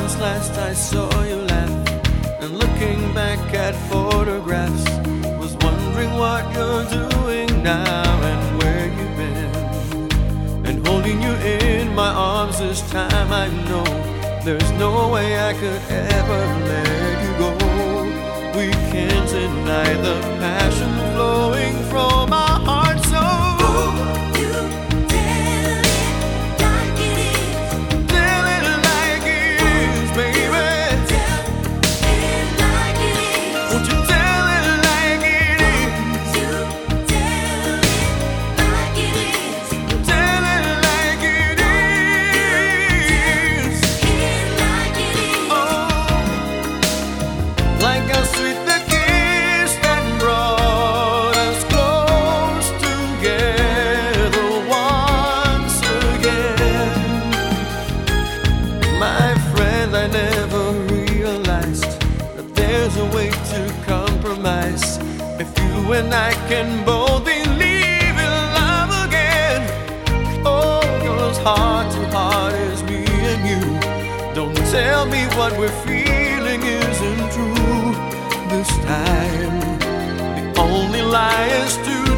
since last I saw you laugh. And looking back at photographs, was wondering what you're doing now and where you've been. And holding you in my arms this time, I know there's no way I could ever let you go. We can't deny the I can both believe in love again. Oh, cause heart to heart is me and you. Don't tell me what we're feeling isn't true this time. The only lie is to